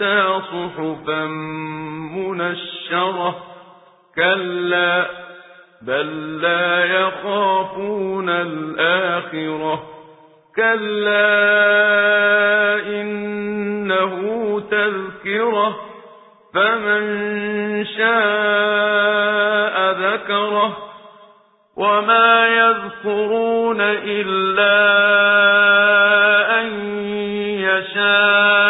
صحفا منشرة. كلا بل لا يخافون الآخرة. كلا إنه تذكرة. فمن شاء ذكره. وما يذكرون إلا أن يشاء.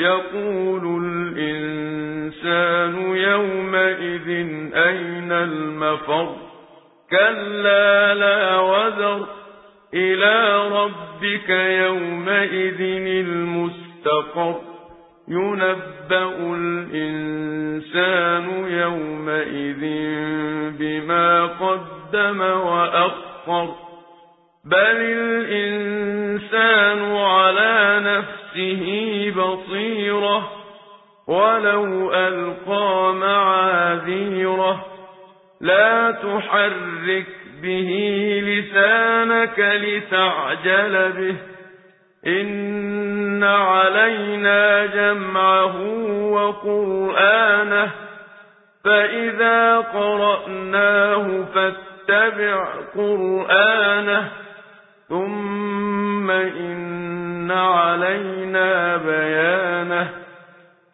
يقول الإنسان يومئذ أين المفر؟ كلا لا وذر إلى ربك يومئذ المستقر. ينبأ الإنسان يومئذ بما قدم وأخر. بل الإنسان على نفسه بصيرة ولو ألقى معاذيرة لا تحرك به لسانك لتعجل به إن علينا جمعه وقرآنه فإذا قرأناه فاتبع قرآنه ثم إن علينا أَحْيَيْنَا بَيَانَهُ